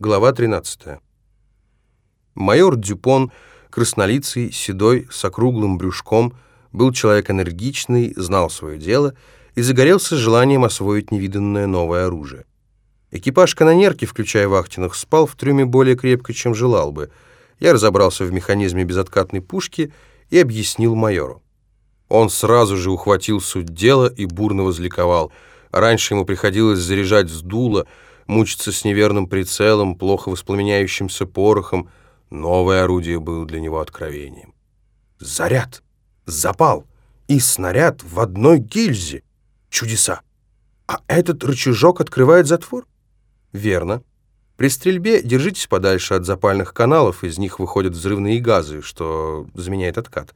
Глава 13. Майор Дюпон, краснолицый, седой, с округлым брюшком, был человек энергичный, знал свое дело и загорелся желанием освоить невиданное новое оружие. Экипаж канонерки, включая вахтенных, спал в трюме более крепко, чем желал бы. Я разобрался в механизме безоткатной пушки и объяснил майору. Он сразу же ухватил суть дела и бурно возликовал. Раньше ему приходилось заряжать с дула, мучиться с неверным прицелом, плохо воспламеняющимся порохом. Новое орудие было для него откровением. Заряд, запал и снаряд в одной гильзе. Чудеса! А этот рычажок открывает затвор? Верно. При стрельбе держитесь подальше от запальных каналов, из них выходят взрывные газы, что заменяет откат.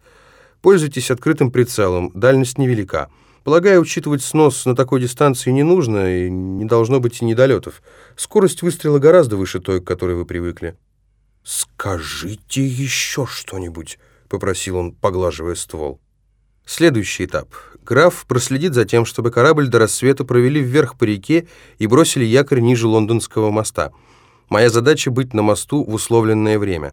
Пользуйтесь открытым прицелом, дальность невелика. Полагаю, учитывать снос на такой дистанции не нужно, и не должно быть и недолетов. Скорость выстрела гораздо выше той, к которой вы привыкли. «Скажите еще что-нибудь», — попросил он, поглаживая ствол. Следующий этап. Граф проследит за тем, чтобы корабль до рассвета провели вверх по реке и бросили якорь ниже лондонского моста. Моя задача — быть на мосту в условленное время.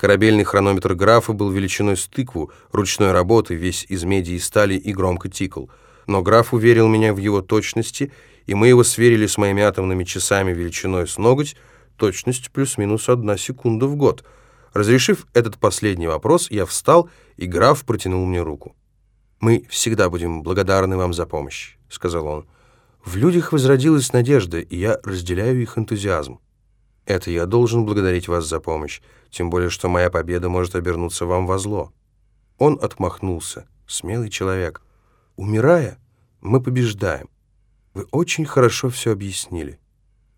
Корабельный хронометр графа был величиной с тыкву, ручной работы, весь из меди и стали и громко тикал. Но граф уверил меня в его точности, и мы его сверили с моими атомными часами величиной с ноготь, точность плюс-минус одна секунда в год. Разрешив этот последний вопрос, я встал, и граф протянул мне руку. «Мы всегда будем благодарны вам за помощь», — сказал он. «В людях возродилась надежда, и я разделяю их энтузиазм. Это я должен благодарить вас за помощь, тем более, что моя победа может обернуться вам во зло». Он отмахнулся. Смелый человек. «Умирая, мы побеждаем. Вы очень хорошо все объяснили.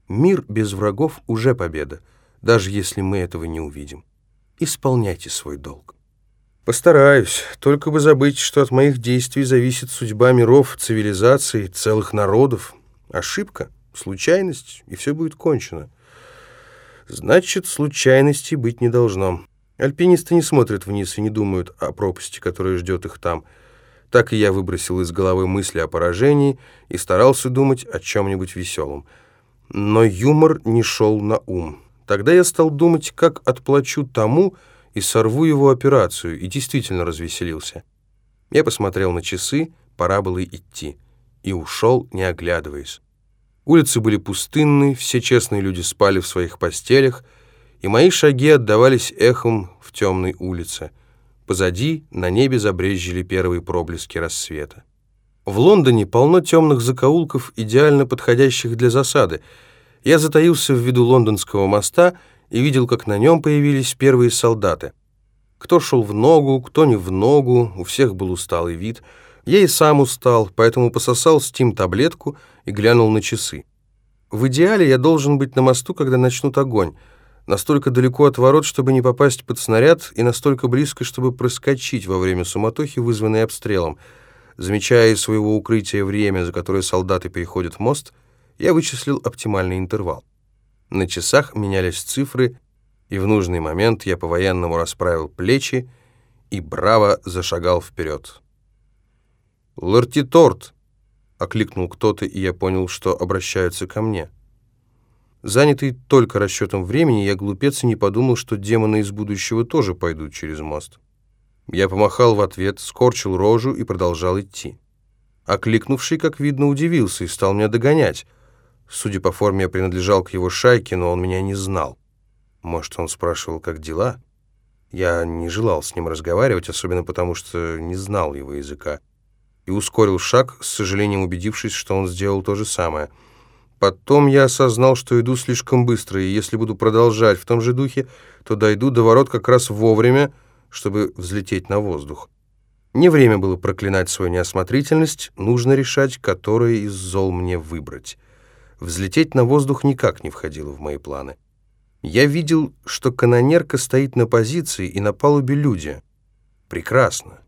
Мир без врагов уже победа, даже если мы этого не увидим. Исполняйте свой долг». «Постараюсь, только бы забыть, что от моих действий зависит судьба миров, цивилизаций, целых народов. Ошибка, случайность, и все будет кончено». Значит, случайностей быть не должно. Альпинисты не смотрят вниз и не думают о пропасти, которая ждет их там. Так и я выбросил из головы мысли о поражении и старался думать о чем-нибудь веселом. Но юмор не шел на ум. Тогда я стал думать, как отплачу тому и сорву его операцию, и действительно развеселился. Я посмотрел на часы, пора было идти, и ушел, не оглядываясь. Улицы были пустынны, все честные люди спали в своих постелях, и мои шаги отдавались эхом в темной улице. Позади на небе забрезжили первые проблески рассвета. В Лондоне полно темных закоулков, идеально подходящих для засады. Я затаился в виду лондонского моста и видел, как на нем появились первые солдаты. Кто шел в ногу, кто не в ногу, у всех был усталый вид — я и сам устал, поэтому пососал стим-таблетку и глянул на часы. В идеале я должен быть на мосту, когда начнут огонь. Настолько далеко от ворот, чтобы не попасть под снаряд, и настолько близко, чтобы проскочить во время суматохи, вызванной обстрелом. Замечая из своего укрытия время, за которое солдаты переходят мост, я вычислил оптимальный интервал. На часах менялись цифры, и в нужный момент я по-военному расправил плечи и браво зашагал вперед. «Лартиторт!» — окликнул кто-то, и я понял, что обращаются ко мне. Занятый только расчетом времени, я глупец и не подумал, что демоны из будущего тоже пойдут через мост. Я помахал в ответ, скорчил рожу и продолжал идти. Окликнувший, как видно, удивился и стал меня догонять. Судя по форме, я принадлежал к его шайке, но он меня не знал. Может, он спрашивал, как дела? Я не желал с ним разговаривать, особенно потому, что не знал его языка и ускорил шаг, с сожалением убедившись, что он сделал то же самое. Потом я осознал, что иду слишком быстро, и если буду продолжать в том же духе, то дойду до ворот как раз вовремя, чтобы взлететь на воздух. Не время было проклинать свою неосмотрительность, нужно решать, которое из зол мне выбрать. Взлететь на воздух никак не входило в мои планы. Я видел, что канонерка стоит на позиции, и на палубе люди. Прекрасно.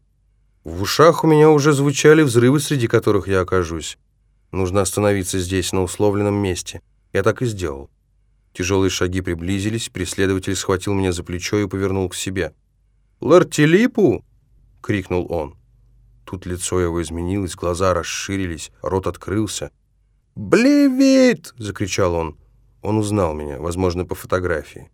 В ушах у меня уже звучали взрывы, среди которых я окажусь. Нужно остановиться здесь, на условленном месте. Я так и сделал. Тяжелые шаги приблизились, преследователь схватил меня за плечо и повернул к себе. «Лартилипу!» — крикнул он. Тут лицо его изменилось, глаза расширились, рот открылся. «Блевит!» — закричал он. Он узнал меня, возможно, по фотографии.